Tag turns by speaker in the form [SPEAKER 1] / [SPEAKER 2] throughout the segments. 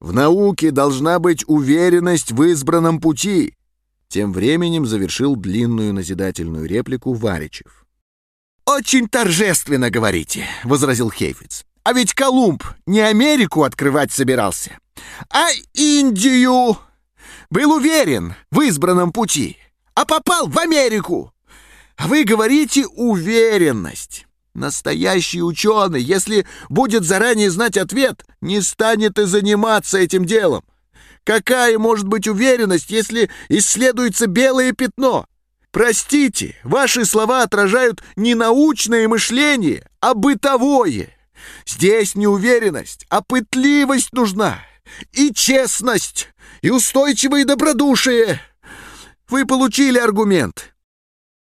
[SPEAKER 1] В науке должна быть уверенность в избранном пути. Тем временем завершил длинную назидательную реплику Варичев.
[SPEAKER 2] «Очень торжественно говорите», — возразил Хейфиц. «А ведь Колумб не Америку открывать собирался, а Индию. Был уверен в избранном пути, а попал в Америку. Вы говорите «уверенность». Настоящий ученый, если будет заранее знать ответ, не станет и заниматься этим делом. Какая может быть уверенность, если исследуется белое пятно? Простите, ваши слова отражают не научное мышление, а бытовое. Здесь не уверенность, а пытливость нужна. И честность, и устойчивое добродушие. Вы получили аргумент.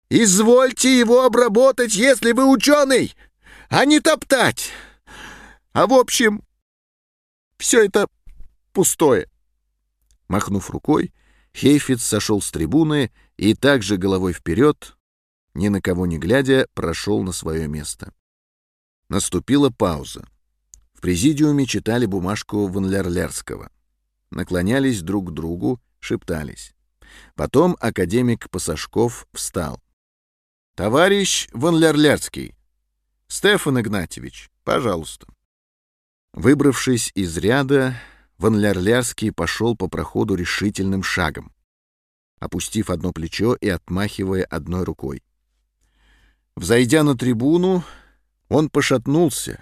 [SPEAKER 2] Извольте его обработать, если вы ученый, а не топтать. А в общем, все это пустое.
[SPEAKER 1] Махнув рукой, Хейфиц сошел с трибуны и также головой вперед, ни на кого не глядя, прошел на свое место. Наступила пауза. В президиуме читали бумажку Ванлярлярского. Наклонялись друг к другу, шептались. Потом академик Пасашков встал. «Товарищ Ванлярлярский, Стефан Игнатьевич, пожалуйста». Выбравшись из ряда, Ванлярлярский пошел по проходу решительным шагом, опустив одно плечо и отмахивая одной рукой. Взойдя на трибуну, он пошатнулся,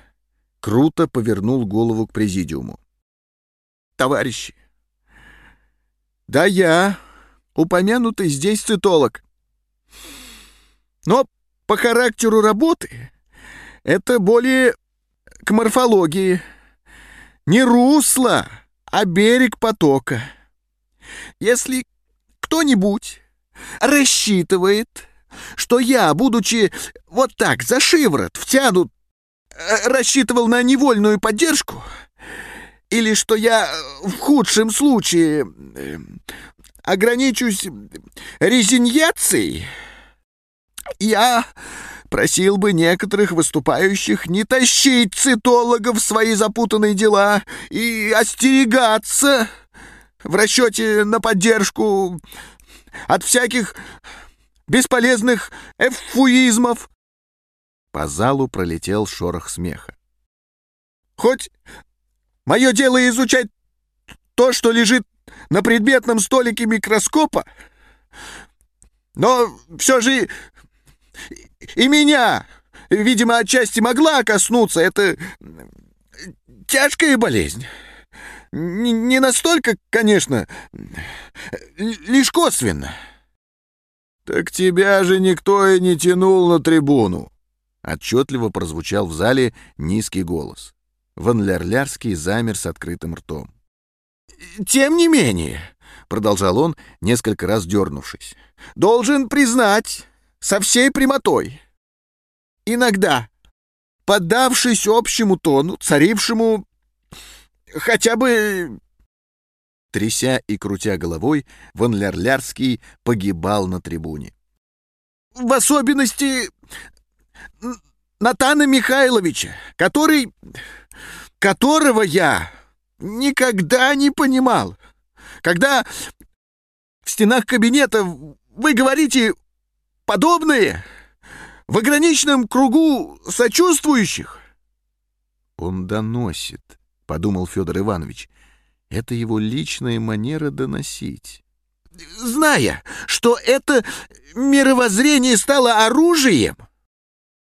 [SPEAKER 1] круто повернул голову к президиуму.
[SPEAKER 2] «Товарищи, да я, упомянутый здесь цитолог, но по характеру работы это более к морфологии, не русло, а берег потока. Если кто-нибудь рассчитывает, что я, будучи вот так за шиворот втянут, э, рассчитывал на невольную поддержку, или что я в худшем случае э, ограничусь резиньяцией, я просил бы некоторых выступающих не тащить цитологов в свои запутанные дела и остерегаться в расчете на поддержку от всяких бесполезных эфуизмов.
[SPEAKER 1] По залу пролетел шорох смеха.
[SPEAKER 2] Хоть мое дело изучать то, что лежит на предметном столике микроскопа, но все же и меня, видимо, отчасти могла коснуться. Это тяжкая болезнь. Не настолько, конечно, лишь косвенно.
[SPEAKER 1] «Так тебя же никто и не тянул на трибуну!» Отчетливо прозвучал в зале низкий голос. Ван Лярлярский замер с открытым ртом.
[SPEAKER 2] «Тем не менее», — продолжал он, несколько раз дернувшись, — «должен признать, со всей прямотой. Иногда, поддавшись общему тону, царившему хотя бы...
[SPEAKER 1] Тряся и крутя головой, Ван Лярлярский погибал на трибуне.
[SPEAKER 2] В особенности Натана Михайловича, который... которого я никогда не понимал. Когда в стенах кабинета вы говорите подобные в ограниченном кругу сочувствующих.
[SPEAKER 1] Он доносит, подумал Федор Иванович. Это его личная манера доносить.
[SPEAKER 2] Зная, что это мировоззрение стало оружием.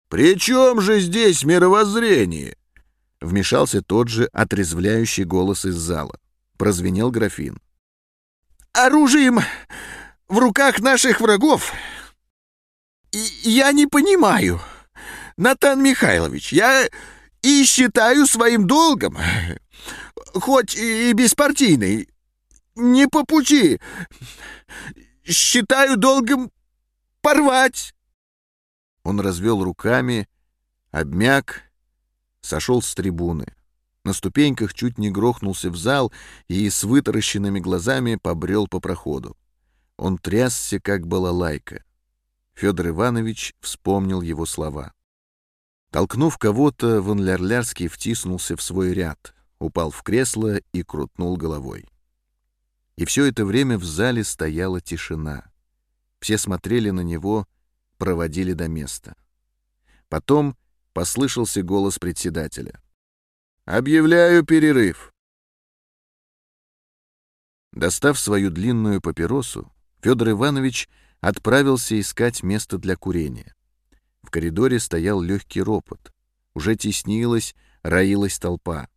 [SPEAKER 1] При чем же здесь мировоззрение? Вмешался тот же отрезвляющий голос из зала. Прозвенел графин.
[SPEAKER 2] Оружием в руках наших врагов я не понимаю, Натан Михайлович, я и считаю своим долгом, хоть и беспартийный, не по пути, считаю долгом порвать.
[SPEAKER 1] Он развел руками, обмяк, сошел с трибуны. На ступеньках чуть не грохнулся в зал и с вытаращенными глазами побрел по проходу. Он трясся, как балалайка. Федор Иванович вспомнил его слова. Толкнув кого-то, Ван Лярлярский втиснулся в свой ряд. упал в кресло и крутнул головой. И все это время в зале стояла тишина. Все смотрели на него, проводили до места. Потом послышался голос председателя. «Объявляю перерыв!» Достав свою длинную папиросу, Федор Иванович отправился искать место для курения. В коридоре стоял легкий ропот. Уже теснилась, роилась толпа.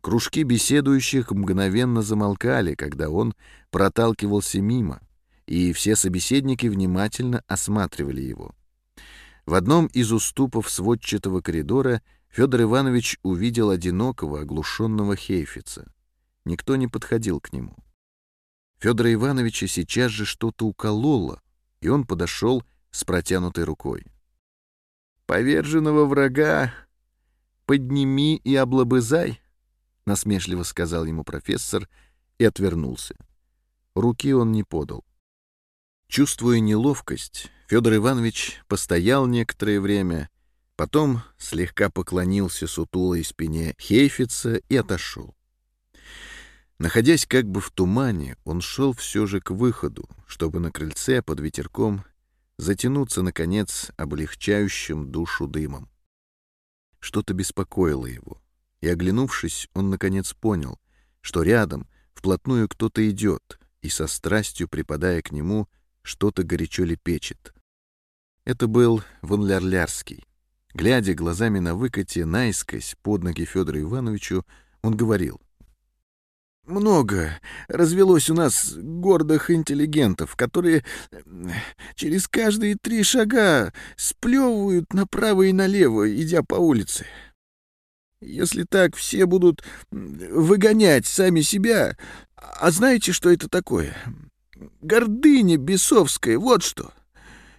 [SPEAKER 1] Кружки беседующих мгновенно замолкали, когда он проталкивался мимо, и все собеседники внимательно осматривали его. В одном из уступов сводчатого коридора Федор Иванович увидел одинокого, оглушенного Хейфица. Никто не подходил к нему. Федора Ивановича сейчас же что-то укололо, и он подошел с протянутой рукой. «Поверженного врага подними и облобызай», — насмешливо сказал ему профессор и отвернулся. Руки он не подал. Чувствуя неловкость, Федор Иванович постоял некоторое время, потом слегка поклонился сутулой спине Хейфица и отошел. Находясь как бы в тумане, он шел все же к выходу, чтобы на крыльце под ветерком затянуться, наконец, облегчающим душу дымом. Что-то беспокоило его, и, оглянувшись, он, наконец, понял, что рядом вплотную кто-то идет, и со страстью, припадая к нему, что-то горячо лепечет. Это был Ванлярлярский. Глядя глазами на выкате наискось под ноги Федору Ивановичу, он говорил. «Много развелось у нас гордых интеллигентов, которые через каждые три шага сплевывают направо и налево, идя по улице. Если так все будут выгонять сами себя, а знаете, что это такое? Гордыня бесовская, вот что.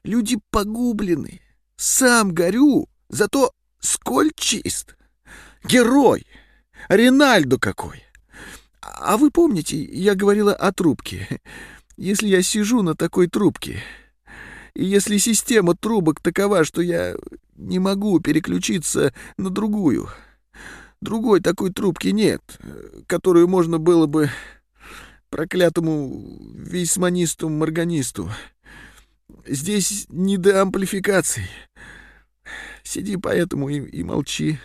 [SPEAKER 1] Люди погублены. Сам горю, зато сколь чист. Герой. Ринальдо какой. А вы помните, я говорила о трубке. Если я сижу на такой трубке, и если система трубок такова, что я не могу переключиться на другую, другой такой трубки нет, которую можно было бы проклятому вейсманисту-морганисту. Здесь не до амплификации. Сиди поэтому и, и молчи.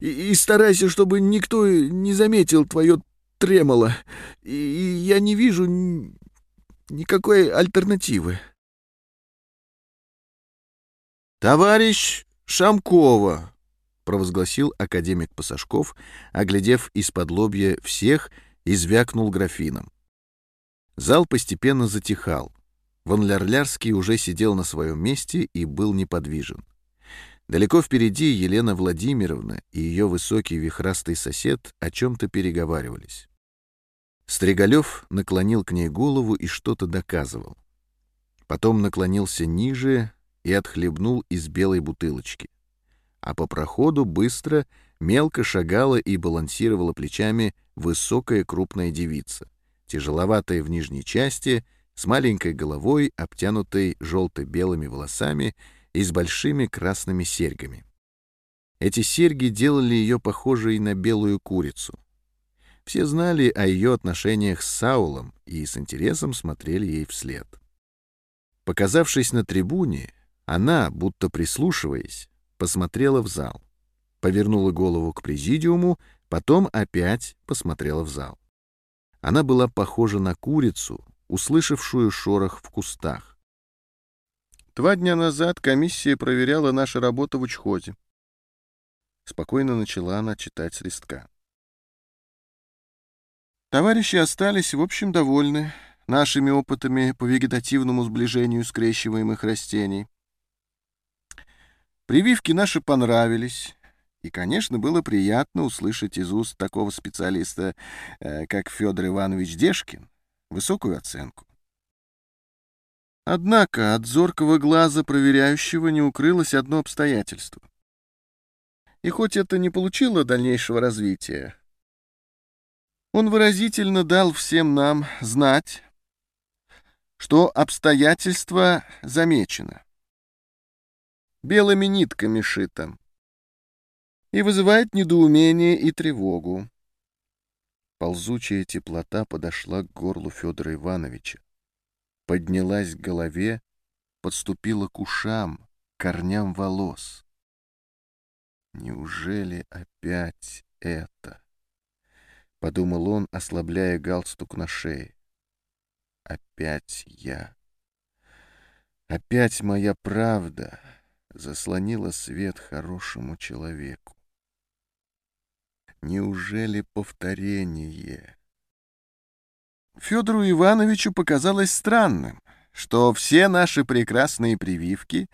[SPEAKER 1] И, и старайся, чтобы никто не заметил твое тремоло. И, я не вижу никакой альтернативы. «Товарищ Шамкова!» — провозгласил академик Пасашков, оглядев из-под лобья всех, и звякнул графином. Зал постепенно затихал. Ван Лярлярский уже сидел на своем месте и был неподвижен. Далеко впереди Елена Владимировна и ее высокий вихрастый сосед о чем-то переговаривались. Стригалев наклонил к ней голову и что-то доказывал. Потом наклонился ниже и отхлебнул из белой бутылочки. А по проходу быстро, мелко шагала и балансировала плечами высокая крупная девица, тяжеловатая в нижней части — с маленькой головой, обтянутой желто-белыми волосами и с большими красными серьгами. Эти серьги делали ее похожей на белую курицу. Все знали о ее отношениях с Саулом и с интересом смотрели ей вслед. Показавшись на трибуне, она, будто прислушиваясь, посмотрела в зал, повернула голову к президиуму, потом опять посмотрела в зал. Она была похожа на курицу, услышавшую шорох в кустах. Два дня назад комиссия проверяла нашу работу в учхозе. Спокойно начала она читать с листка. Товарищи остались, в общем, довольны нашими опытами по вегетативному сближению скрещиваемых растений. Прививки наши понравились, и, конечно, было приятно услышать из уст такого специалиста, э, как Федор Иванович Дешкин, высокую оценку. Однако от зоркого глаза проверяющего не укрылось одно обстоятельство. И хоть это не получило дальнейшего развития, он выразительно дал всем нам знать, что обстоятельство замечено. Белыми нитками шито. И вызывает недоумение и тревогу. Ползучая теплота подошла к горлу Федора Ивановича, поднялась к голове, подступила к ушам, корням волос. Неужели опять это? — подумал он, ослабляя галстук на шее. Опять я. Опять моя правда заслонила свет хорошему человеку. Неужели повторение? Федору Ивановичу показалось странным, что все наши прекрасные прививки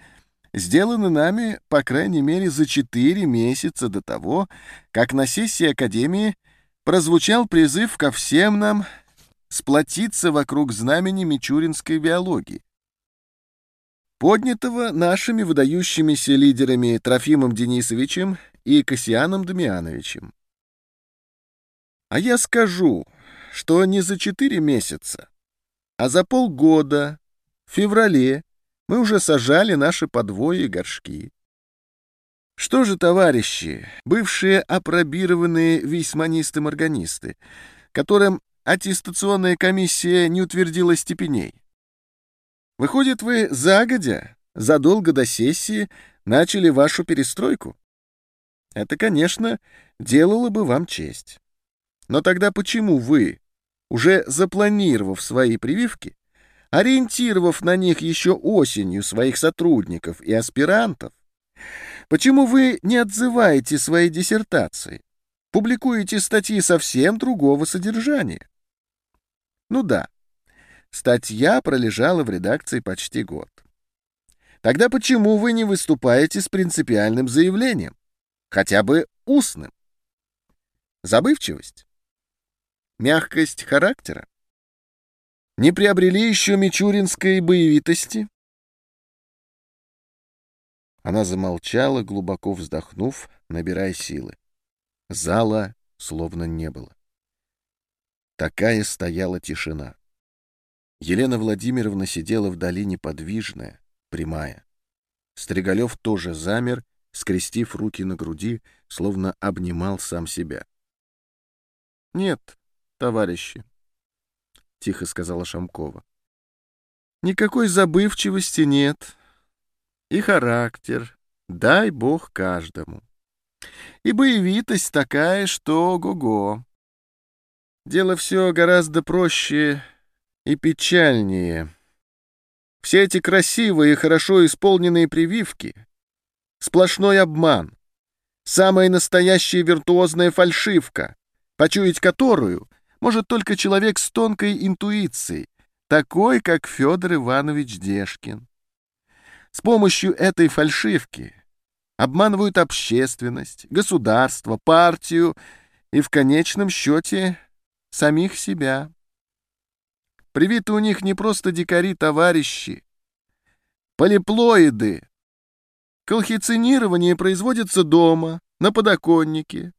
[SPEAKER 1] сделаны нами, по крайней мере, за четыре месяца до того, как на сессии Академии прозвучал призыв ко всем нам сплотиться вокруг знамени мичуринской биологии, поднятого нашими выдающимися лидерами Трофимом Денисовичем и Кассианом Дамиановичем. А я скажу, что не за четыре месяца, а за полгода, в феврале, мы уже сажали наши подвои и горшки. Что же, товарищи, бывшие апробированные вейсманисты-морганисты, которым аттестационная комиссия не утвердила степеней? Выходит, вы загодя, задолго до сессии, начали вашу перестройку? Это, конечно, делало бы вам честь. Но тогда почему вы, уже запланировав свои прививки, ориентировав на них еще осенью своих сотрудников и аспирантов, почему вы не отзываете свои диссертации, публикуете статьи совсем другого содержания? Ну да, статья пролежала в редакции почти год. Тогда почему вы не выступаете с принципиальным заявлением, хотя бы устным? Забывчивость? Мягкость характера? Не приобрели еще мичуринской боевитости? Она замолчала, глубоко вздохнув, набирая силы. Зала словно не было. Такая стояла тишина. Елена Владимировна сидела вдали неподвижная, прямая. Стригалев тоже замер, скрестив руки на груди, словно обнимал сам себя. «Нет, товарищи, — тихо сказала Шамкова. Никакой забывчивости нет. И характер, дай бог каждому. И боевитость такая, что го-го. Дело все гораздо проще и печальнее. Все эти красивые и хорошо исполненные прививки — сплошной обман, самая настоящая виртуозная фальшивка, почуять которую может только человек с тонкой интуицией, такой, как Федор Иванович Дешкин. С помощью этой фальшивки обманывают общественность, государство, партию и в конечном счете самих себя. Привиты у них не просто дикари-товарищи, полиплоиды. Колхицинирование производится дома, на подоконнике,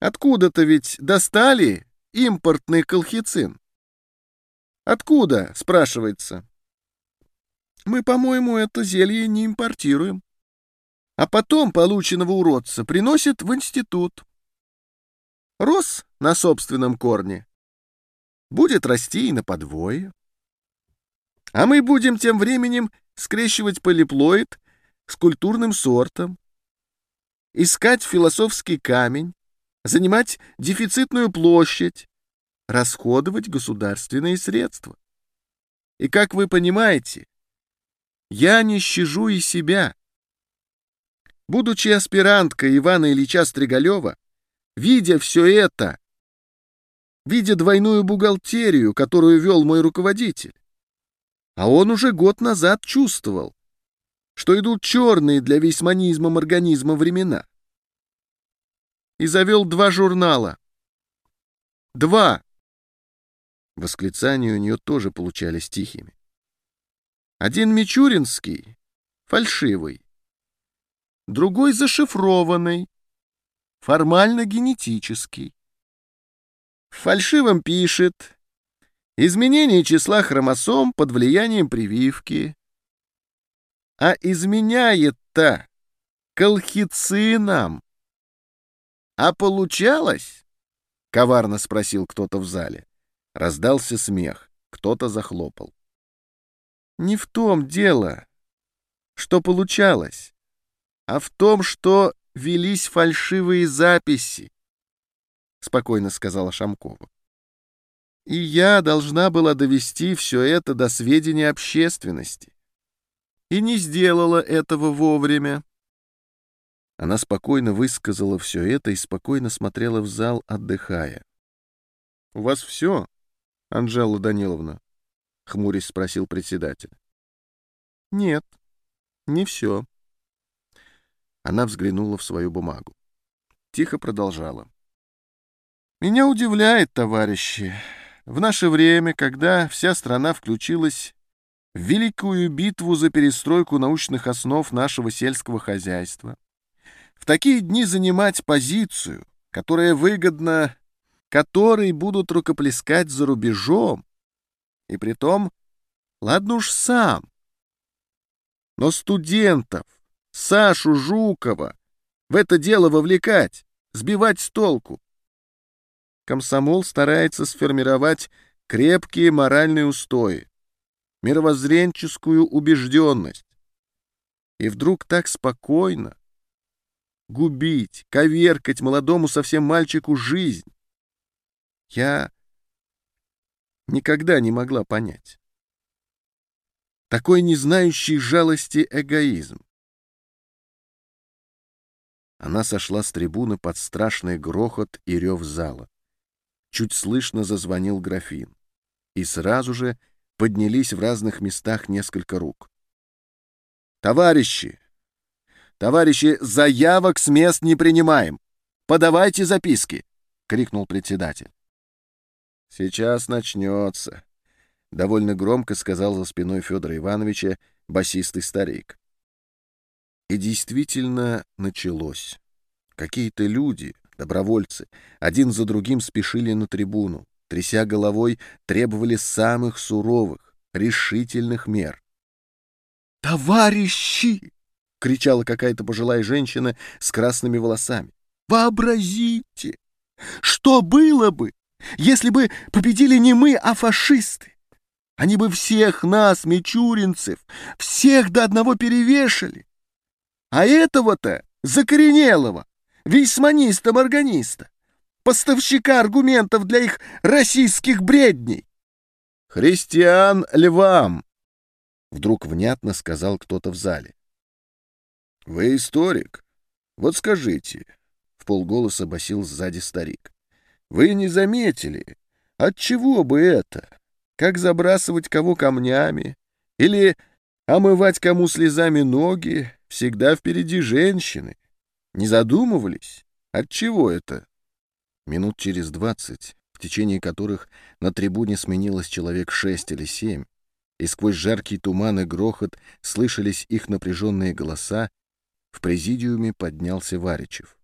[SPEAKER 1] Откуда-то ведь достали импортный колхицин. Откуда, спрашивается? Мы, по-моему, это зелье не импортируем. А потом полученного уродца приносят в институт. Рос на собственном корне. Будет расти и на подвое. А мы будем тем временем скрещивать полиплоид с культурным сортом, искать философский камень, занимать дефицитную площадь, расходовать государственные средства. И, как вы понимаете, я не щажу и себя. Будучи аспиранткой Ивана Ильича Стригалева, видя все это, видя двойную бухгалтерию, которую вел мой руководитель, а он уже год назад чувствовал, что идут черные для весьманизма организма времена, и завел два журнала. Два! Восклицания у нее тоже получались тихими. Один мичуринский, фальшивый. Другой зашифрованный, формально-генетический. В фальшивом пишет изменение числа хромосом под влиянием прививки. А изменяет-то колхицином. А получалось коварно спросил кто-то в зале. Раздался смех, кто-то захлопал.
[SPEAKER 2] Не в том дело, что получалось, а в том, что велись фальшивые записи, — спокойно сказала Шамкова. И я должна была довести все это до сведения общественности. И не сделала этого вовремя.
[SPEAKER 1] Она спокойно высказала все это и спокойно смотрела в зал, отдыхая.
[SPEAKER 2] — У вас все, Анжела Даниловна? — хмурясь спросил председатель. — Нет, не все.
[SPEAKER 1] Она взглянула в свою бумагу. Тихо продолжала.
[SPEAKER 2] «Меня удивляет, товарищи, в наше время, когда вся страна включилась в великую битву за перестройку научных основ нашего сельского хозяйства, в такие дни занимать позицию, которая выгодна, которой будут рукоплескать за рубежом, и притом, ладно уж сам, но студентов, Сашу Жукова в это дело вовлекать, сбивать с толку. Комсомол старается сформировать крепкие моральные устои, мировоззренческую убежденность. И вдруг так спокойно губить, коверкать молодому совсем мальчику жизнь. Я никогда не могла понять. Такой не знающий жалости эгоизм.
[SPEAKER 1] Она сошла с трибуны под страшный грохот и рев зала. Чуть слышно зазвонил графин. И сразу же поднялись в разных местах несколько рук.
[SPEAKER 2] «Товарищи! Товарищи, заявок с мест не принимаем! Подавайте записки!» — крикнул председатель.
[SPEAKER 1] «Сейчас начнется», — довольно громко сказал за спиной Федора Ивановича басистый старик. И действительно началось. Какие-то люди, добровольцы, один за другим спешили на трибуну, тряся головой, требовали самых суровых, решительных мер.
[SPEAKER 2] «Товарищи!» — кричала какая-то пожилая женщина с красными волосами. «Вообразите, что было бы, если бы победили не мы, а фашисты? Они бы всех нас, мичуринцев, всех до одного перевешали. А этого-то, закоренелого, весьманиста-морганиста, поставщика аргументов для их российских бредней.
[SPEAKER 1] «Христиан львам!» — вдруг внятно сказал кто-то в зале. «Вы историк? Вот скажите», — в полголоса басил сзади старик. «Вы не заметили, от чего бы это? Как забрасывать кого камнями? Или омывать кому слезами ноги, всегда впереди женщины. Не задумывались? От чего это? Минут через двадцать, в течение которых на трибуне сменилось человек шесть или семь, и сквозь жаркий туман и грохот слышались их напряженные голоса, в президиуме поднялся Варичев.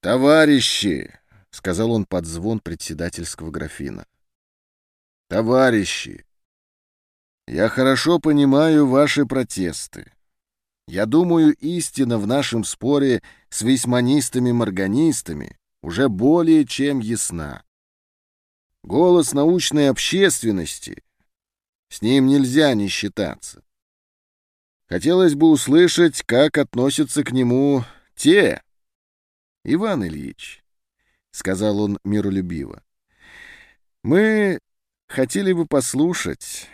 [SPEAKER 1] «Товарищи!» — сказал он под звон председательского графина. «Товарищи! Я хорошо понимаю ваши протесты. Я думаю, истина в нашем споре с весьманистами-морганистами уже более чем ясна. Голос научной общественности, с ним нельзя не считаться. Хотелось бы услышать, как относятся к нему те. Иван Ильич, — сказал он миролюбиво, — мы хотели бы послушать,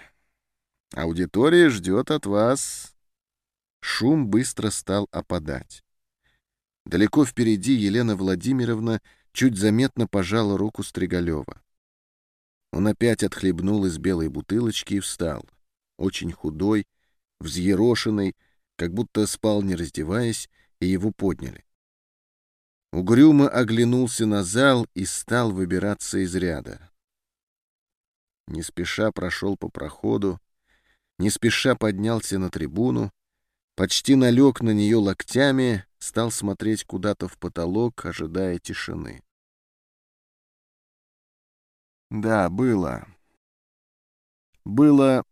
[SPEAKER 1] Аудитория ждет от вас. Шум быстро стал опадать. Далеко впереди Елена Владимировна чуть заметно пожала руку Стригалева. Он опять отхлебнул из белой бутылочки и встал. Очень худой, взъерошенный, как будто спал не раздеваясь, и его подняли. Угрюмо оглянулся на зал и стал выбираться из ряда. Не спеша прошел по проходу, не спеша поднялся на трибуну, почти налег на нее локтями, стал смотреть куда-то в потолок, ожидая тишины. Да, было. Было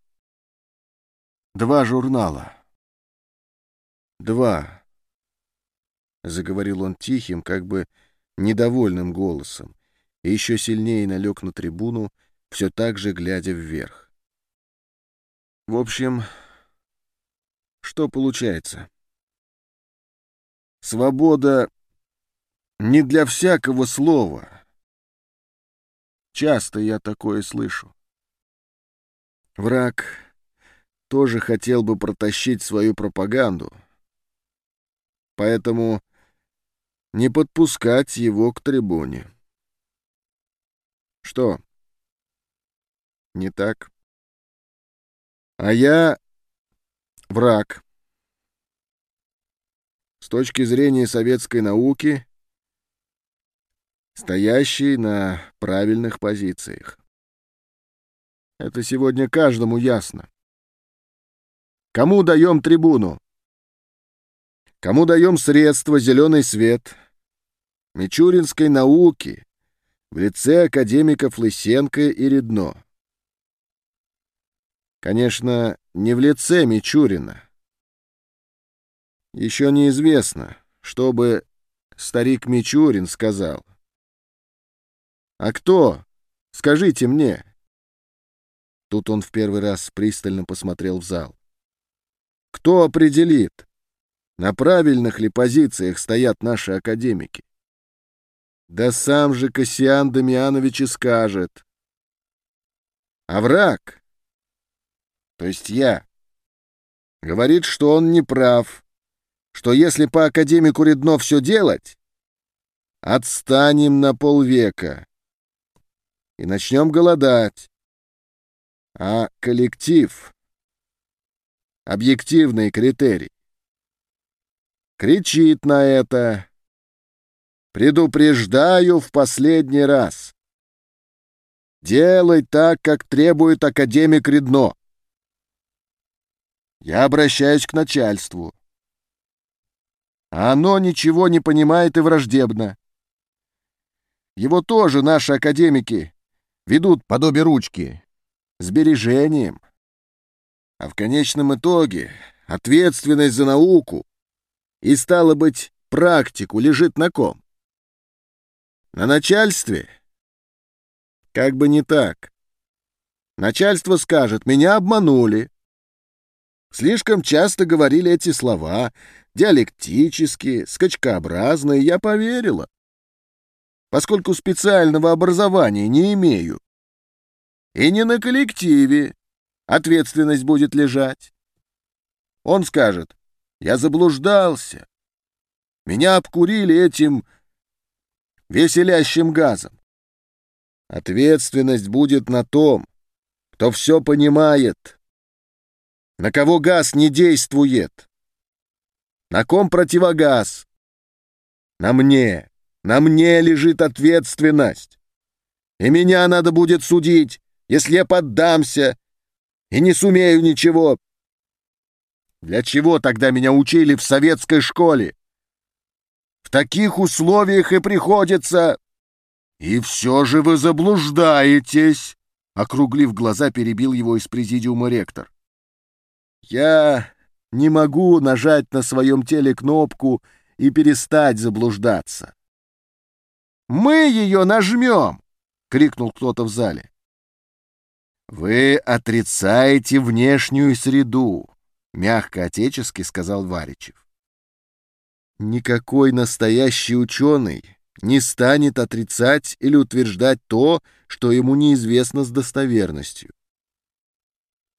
[SPEAKER 1] два журнала. Два. Заговорил он тихим, как бы недовольным голосом, и еще сильнее налег на трибуну, все так же глядя вверх. В общем, что получается? Свобода не для всякого слова. Часто я такое слышу. Враг тоже хотел бы протащить свою пропаганду. Поэтому не подпускать его к трибуне. Что? Не так? А я враг. С точки зрения советской науки, стоящий на правильных позициях. Это сегодня каждому ясно. Кому даем трибуну? Кому даем средства, зеленый свет? Мичуринской науки в лице академиков Лысенко и Редно. Конечно, не в лице Мичурина. Еще неизвестно, что бы старик Мичурин сказал. А кто? Скажите мне. Тут он в первый раз пристально посмотрел в зал. Кто определит, на правильных ли позициях стоят наши академики? Да сам же Кассиан Дамианович и скажет. А враг, то есть я, говорит, что он не прав, что если по академику Редно все делать, отстанем на полвека и начнем голодать. А коллектив — объективный критерий. Кричит на это. Предупреждаю в последний раз. Делай так, как требует академик Редно. Я обращаюсь к начальству. Оно ничего не понимает и враждебно. Его тоже наши академики ведут подобие ручки, сбережением. А в конечном итоге ответственность за науку и, стало быть, практику лежит на ком? На начальстве? Как бы не так. Начальство скажет, меня обманули. Слишком часто говорили эти слова, диалектические, скачкообразные, я поверила. Поскольку специального образования не имею. И не на коллективе ответственность будет лежать. Он скажет, я заблуждался. Меня обкурили этим веселящим газом. Ответственность будет на том, кто все понимает, на кого газ не действует, на ком противогаз. На мне, на мне лежит ответственность. И меня надо будет судить, если я поддамся и не сумею ничего. Для чего тогда меня учили в советской школе? В таких условиях и приходится... И все же вы заблуждаетесь, округлив глаза, перебил его из президиума ректор. Я не могу нажать на своем теле кнопку и перестать заблуждаться. «Мы ее нажмем!» — крикнул кто-то в зале. «Вы отрицаете внешнюю среду», — мягко отечески сказал Варичев. «Никакой настоящий ученый не станет отрицать или утверждать то, что ему неизвестно с достоверностью.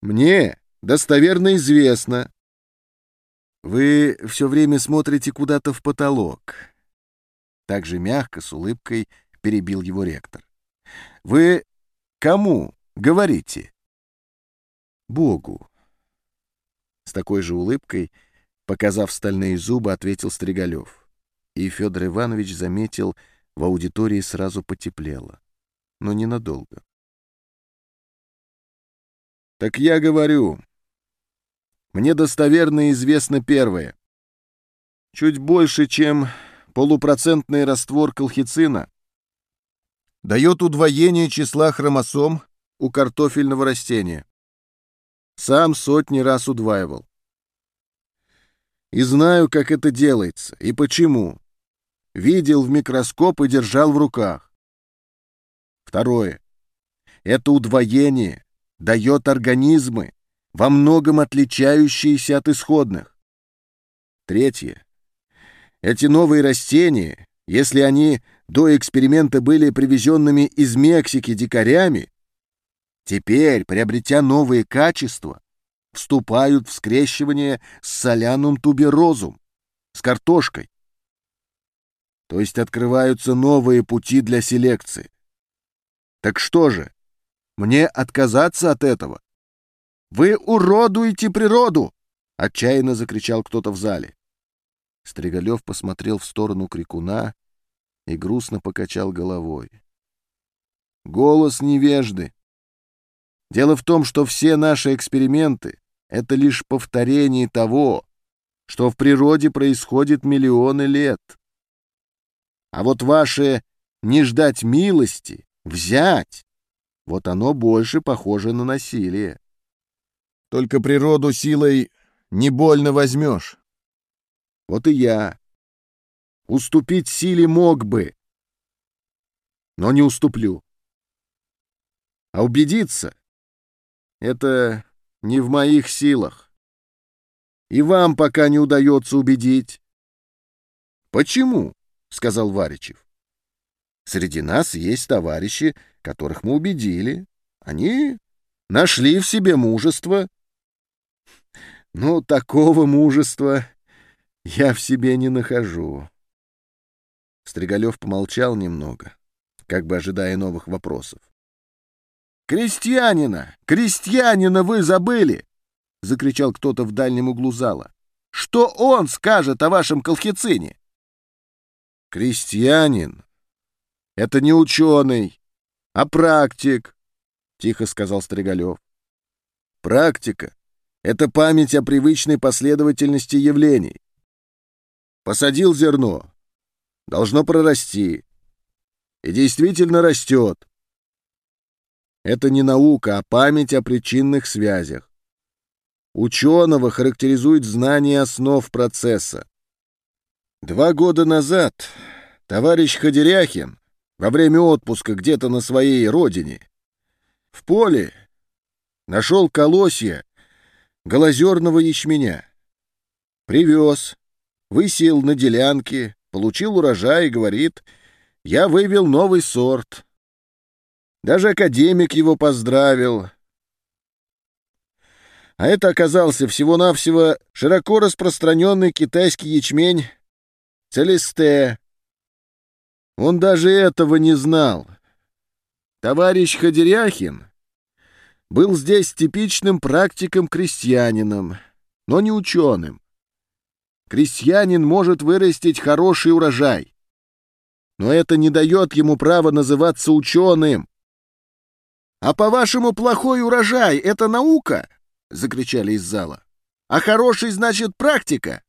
[SPEAKER 1] Мне достоверно известно. Вы все время смотрите куда-то в потолок». Так же мягко, с улыбкой перебил его ректор. «Вы кому Говорите. Богу. С такой же улыбкой, показав стальные зубы, ответил Стригалев. И Федор Иванович заметил, в аудитории сразу потеплело. Но ненадолго. Так я говорю. Мне достоверно известно первое. Чуть больше, чем полупроцентный раствор колхицина дает удвоение числа хромосом у картофельного растения. Сам сотни раз удваивал. И знаю, как это делается и почему. Видел в микроскоп и держал в руках.
[SPEAKER 2] Второе. Это удвоение дает организмы, во многом отличающиеся от исходных. Третье. Эти новые растения, если они до эксперимента были привезенными из Мексики дикарями, теперь, приобретя новые качества, вступают в скрещивание с солянум туберозум, с картошкой. То есть открываются новые пути для селекции. Так что же, мне отказаться от этого? Вы уродуете природу! Отчаянно закричал кто-то в зале. Стригалев посмотрел в сторону крикуна и грустно покачал головой. Голос невежды. Дело в том, что все наши эксперименты — это лишь повторение того, что в природе происходит миллионы лет. А вот ваше «не ждать милости», «взять» — вот оно больше похоже на насилие. Только природу силой не больно возьмешь. Вот и я. Уступить силе мог бы, но не уступлю. А убедиться — это не в моих силах. И вам пока не удается убедить. «Почему?» — сказал Варичев. «Среди нас есть товарищи, которых мы убедили. Они нашли в себе мужество ну, такого мужества я в себе не нахожу. Стригалев помолчал немного, как бы ожидая новых вопросов. «Крестьянина! Крестьянина вы забыли!» — закричал кто-то в дальнем углу зала. «Что он скажет о вашем колхицине?» «Крестьянин — это не ученый, а практик», — тихо сказал Стригалев. «Практика это память о привычной последовательности явлений. Посадил зерно. Должно прорасти. И действительно растет. Это не наука, а память о причинных связях. Ученого характеризует знание основ процесса. Два года назад товарищ Ходеряхин во время отпуска где-то на своей родине в поле нашел колосья голозерного ячменя. Привез, высел на делянке, получил урожай и говорит, я вывел новый сорт. Даже академик его поздравил. А это оказался всего-навсего широко распространенный китайский ячмень Целесте. Он даже этого не знал. Товарищ Ходеряхин был здесь типичным практиком-крестьянином, но не ученым. Крестьянин может вырастить хороший урожай, но это не дает ему права называться ученым. «А по-вашему, плохой урожай — это наука?» — закричали из зала. «А хороший, значит, практика?»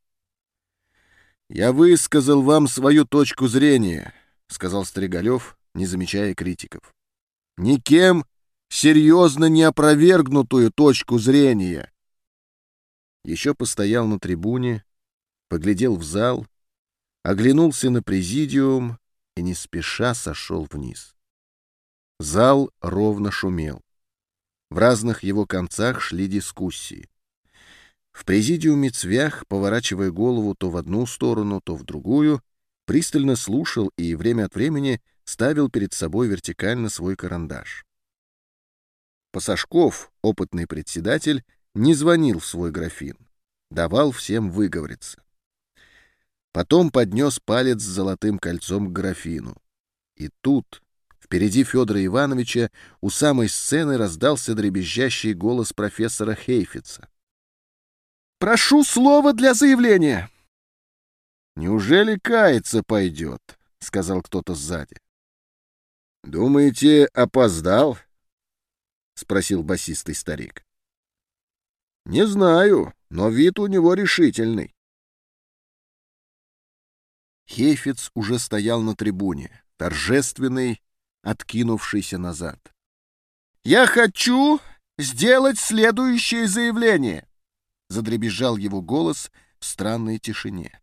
[SPEAKER 2] «Я высказал вам свою точку зрения», — сказал Стригалев, не замечая критиков. «Никем серьезно неопровергнутую точку зрения. Еще постоял на трибуне, поглядел в зал, оглянулся на президиум и не спеша сошел вниз. Зал ровно шумел. В разных его концах шли дискуссии. В президиуме Цвях, поворачивая голову то в одну сторону, то в другую, пристально слушал и время от времени ставил перед собой вертикально свой карандаш. Пасашков, опытный председатель, не звонил в свой графин, давал всем выговориться. Потом поднес палец с золотым кольцом к графину. И тут, впереди Федора Ивановича, у самой сцены раздался дребезжащий голос профессора Хейфица. «Прошу слова для заявления!» «Неужели каяться пойдет?» — сказал кто-то сзади. «Думаете, опоздал?» — спросил басистый старик. «Не знаю, но вид у него решительный». Хейфиц уже стоял на трибуне, торжественный, откинувшийся назад. «Я хочу сделать следующее заявление!» — задребезжал его голос в странной тишине.